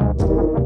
Música